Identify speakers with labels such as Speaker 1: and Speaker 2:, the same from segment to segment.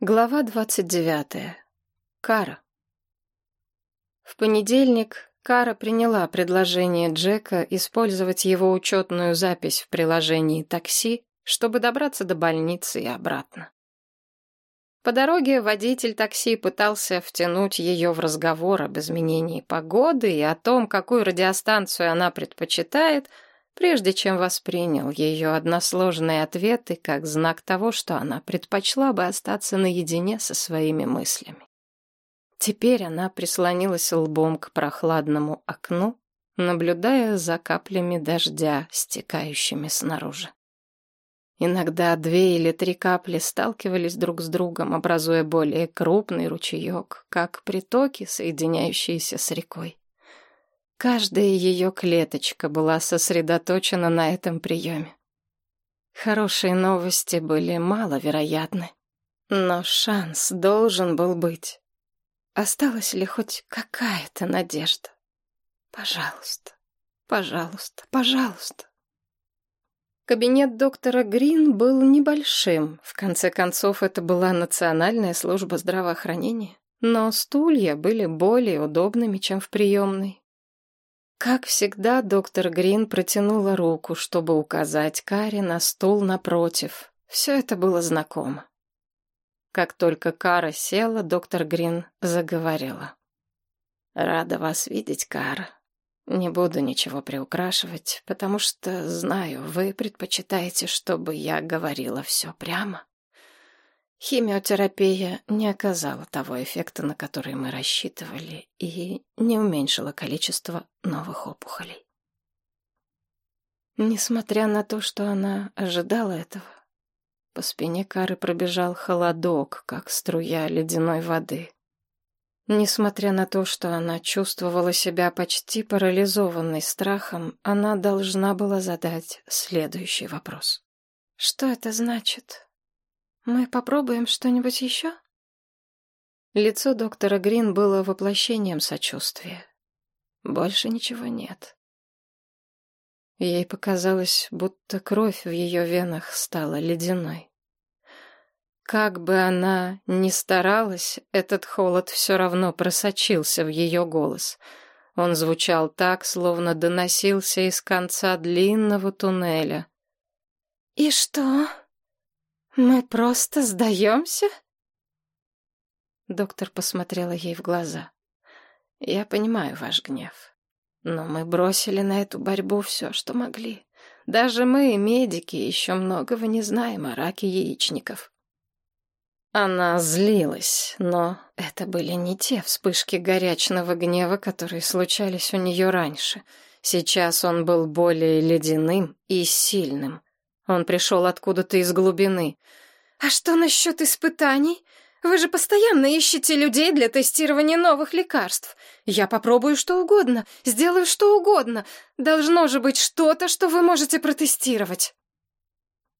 Speaker 1: Глава двадцать девятая. Кара. В понедельник Кара приняла предложение Джека использовать его учетную запись в приложении такси, чтобы добраться до больницы и обратно. По дороге водитель такси пытался втянуть ее в разговор об изменении погоды и о том, какую радиостанцию она предпочитает — прежде чем воспринял ее односложные ответы как знак того, что она предпочла бы остаться наедине со своими мыслями. Теперь она прислонилась лбом к прохладному окну, наблюдая за каплями дождя, стекающими снаружи. Иногда две или три капли сталкивались друг с другом, образуя более крупный ручеек, как притоки, соединяющиеся с рекой. Каждая ее клеточка была сосредоточена на этом приеме. Хорошие новости были маловероятны, но шанс должен был быть. Осталась ли хоть какая-то надежда? Пожалуйста, пожалуйста, пожалуйста. Кабинет доктора Грин был небольшим, в конце концов это была Национальная служба здравоохранения, но стулья были более удобными, чем в приемной, как всегда, доктор Грин протянула руку, чтобы указать Каре на стул напротив. Все это было знакомо. Как только Кара села, доктор Грин заговорила. «Рада вас видеть, Кара. Не буду ничего приукрашивать, потому что, знаю, вы предпочитаете, чтобы я говорила все прямо. Химиотерапия не оказала того эффекта, на который мы рассчитывали, и не уменьшила количество новых опухолей. Несмотря на то, что она ожидала этого, по спине Кары пробежал холодок, как струя ледяной воды. Несмотря на то, что она чувствовала себя почти парализованной страхом, она должна была задать следующий вопрос. «Что это значит?» «Мы попробуем что-нибудь еще?» Лицо доктора Грин было воплощением сочувствия. Больше ничего нет. Ей показалось, будто кровь в ее венах стала ледяной. Как бы она ни старалась, этот холод все равно просочился в ее голос. Он звучал так, словно доносился из конца длинного туннеля. «И что?» «Мы просто сдаемся?» Доктор посмотрела ей в глаза. «Я понимаю ваш гнев, но мы бросили на эту борьбу все, что могли. Даже мы, медики, еще многого не знаем о раке яичников». Она злилась, но это были не те вспышки горячного гнева, которые случались у нее раньше. Сейчас он был более ледяным и сильным. Он пришел откуда-то из глубины. «А что насчет испытаний? Вы же постоянно ищете людей для тестирования новых лекарств. Я попробую что угодно, сделаю что угодно. Должно же быть что-то, что вы можете протестировать».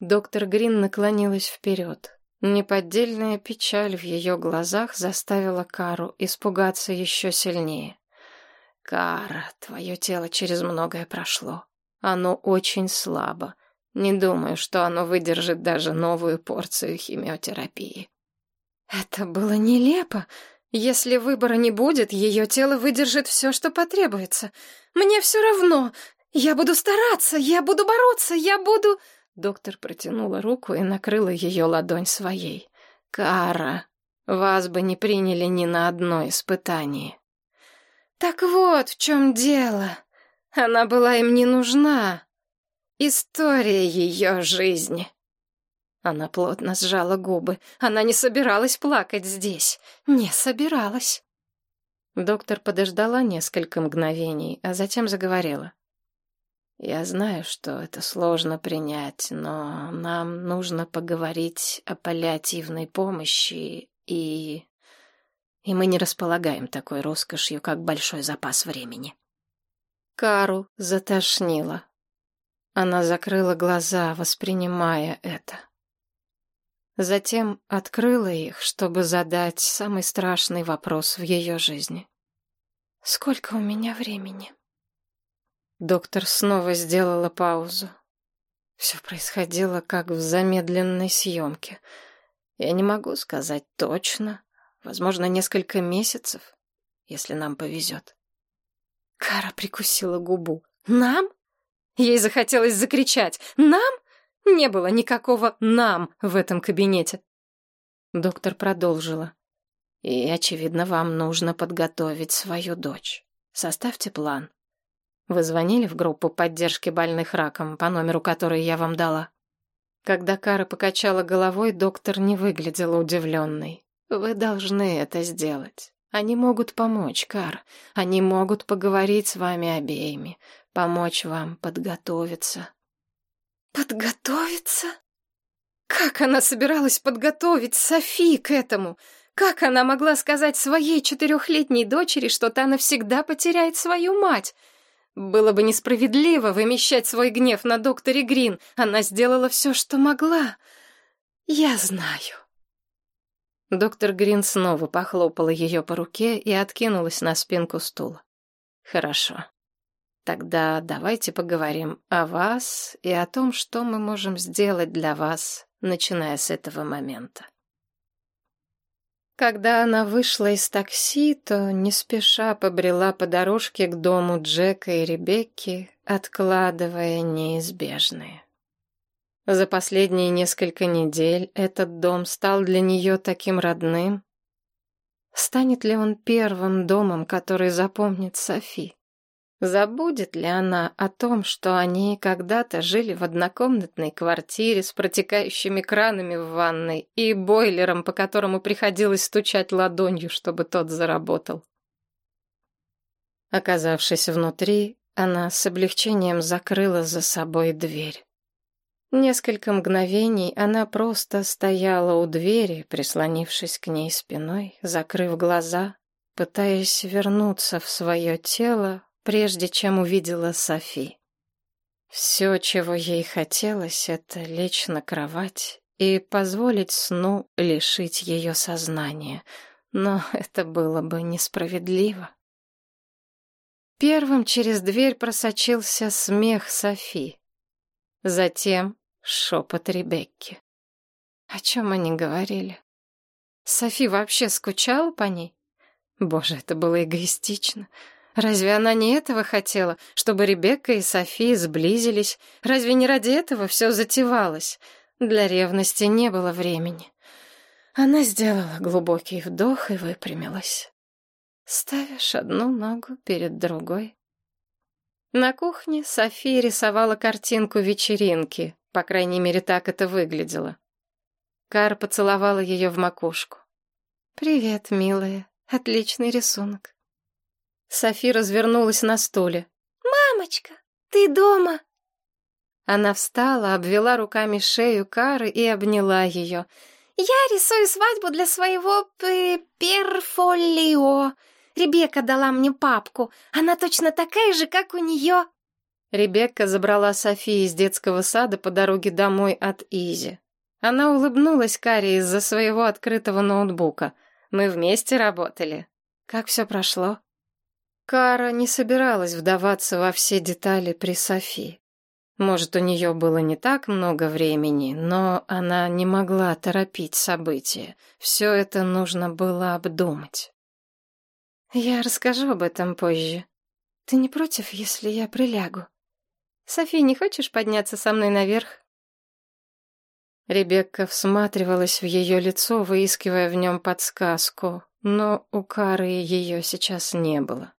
Speaker 1: Доктор Грин наклонилась вперед. Неподдельная печаль в ее глазах заставила Кару испугаться еще сильнее. «Кара, твое тело через многое прошло. Оно очень слабо. Не думаю, что оно выдержит даже новую порцию химиотерапии. Это было нелепо. Если выбора не будет, ее тело выдержит все, что потребуется. Мне все равно. Я буду стараться, я буду бороться, я буду... Доктор протянула руку и накрыла ее ладонь своей. «Кара, вас бы не приняли ни на одно испытание». «Так вот в чем дело. Она была им не нужна. История ее жизни. Она плотно сжала губы. Она не собиралась плакать здесь. Не собиралась. Доктор подождала несколько мгновений, а затем заговорила. «Я знаю, что это сложно принять, но нам нужно поговорить о паллиативной помощи, и... и мы не располагаем такой роскошью, как большой запас времени». Кару затошнило. Она закрыла глаза, воспринимая это. Затем открыла их, чтобы задать самый страшный вопрос в ее жизни. «Сколько у меня времени?» Доктор снова сделала паузу. Все происходило как в замедленной съемке. Я не могу сказать точно. Возможно, несколько месяцев, если нам повезет.
Speaker 2: Кара прикусила губу. «Нам?» Ей захотелось закричать. «Нам?» Не было никакого «нам» в этом кабинете.
Speaker 1: Доктор продолжила. «И, очевидно, вам нужно подготовить свою дочь. Составьте план. Вы звонили в группу поддержки больных раком по номеру, который я вам дала?» Когда Кара покачала головой, доктор не выглядела удивленной. «Вы должны это сделать. Они могут помочь, Кар. Они могут поговорить с вами обеими, помочь вам подготовиться».
Speaker 2: «Подготовиться?» Как она собиралась подготовить Софи к этому? Как она могла сказать своей четырехлетней дочери, что та навсегда потеряет свою мать? Было бы несправедливо вымещать свой гнев на докторе Грин. Она сделала все, что могла. Я знаю.
Speaker 1: Доктор Грин снова похлопала ее по руке и откинулась на спинку стула. Хорошо. Тогда давайте поговорим о вас и о том, что мы можем сделать для вас, начиная с этого момента. Когда она вышла из такси, то не спеша побрела по дорожке к дому Джека и Ребекки, откладывая неизбежное. За последние несколько недель этот дом стал для нее таким родным. Станет ли он первым домом, который запомнит Софи? Забудет ли она о том, что они когда-то жили в однокомнатной квартире с протекающими кранами в ванной и бойлером, по которому приходилось стучать ладонью, чтобы тот заработал? Оказавшись внутри, она с облегчением закрыла за собой дверь. Несколько мгновений она просто стояла у двери, прислонившись к ней спиной, закрыв глаза, пытаясь вернуться в свое тело, прежде чем увидела Софи. Все, чего ей хотелось, это лечь на кровать и позволить сну лишить ее сознания, но это было бы несправедливо. Первым через дверь просочился смех Софи. Затем шепот Ребекки. О чем они говорили? Софи вообще скучала по ней? Боже, это было эгоистично. Разве она не этого хотела, чтобы Ребекка и София сблизились? Разве не ради этого все затевалось? Для ревности не было времени. Она сделала глубокий вдох и выпрямилась. Ставишь одну ногу перед другой. На кухне София рисовала картинку вечеринки, по крайней мере, так это выглядело. Кар поцеловала ее в макушку. «Привет, милая, отличный рисунок». Софи развернулась на стуле.
Speaker 2: «Мамочка, ты дома?»
Speaker 1: Она встала, обвела руками шею Кары и обняла ее.
Speaker 2: «Я рисую свадьбу для своего перфолио. Ребекка дала мне папку. Она точно такая же, как у нее».
Speaker 1: Ребекка забрала Софи из детского сада по дороге домой от Изи. Она улыбнулась Каре из-за своего открытого ноутбука. «Мы вместе работали. Как все прошло?» Кара не собиралась вдаваться во все детали при Софи. Может, у нее было не так много времени, но она не могла торопить события. Все это нужно было обдумать. «Я расскажу об этом позже. Ты не против, если я прилягу? Софи, не хочешь подняться со мной наверх?» Ребекка всматривалась в ее лицо, выискивая в нем подсказку, но у Кары ее сейчас не было.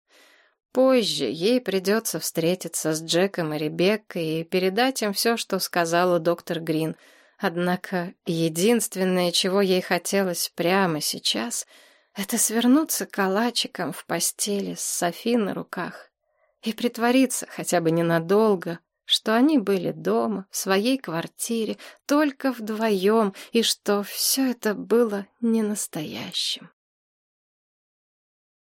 Speaker 1: Позже ей придется встретиться с Джеком и Ребеккой и передать им все, что сказала доктор Грин. Однако единственное, чего ей хотелось прямо сейчас, это свернуться калачиком в постели с Софи на руках и притвориться хотя бы ненадолго, что они были дома, в своей квартире, только вдвоем, и что все это было не настоящим.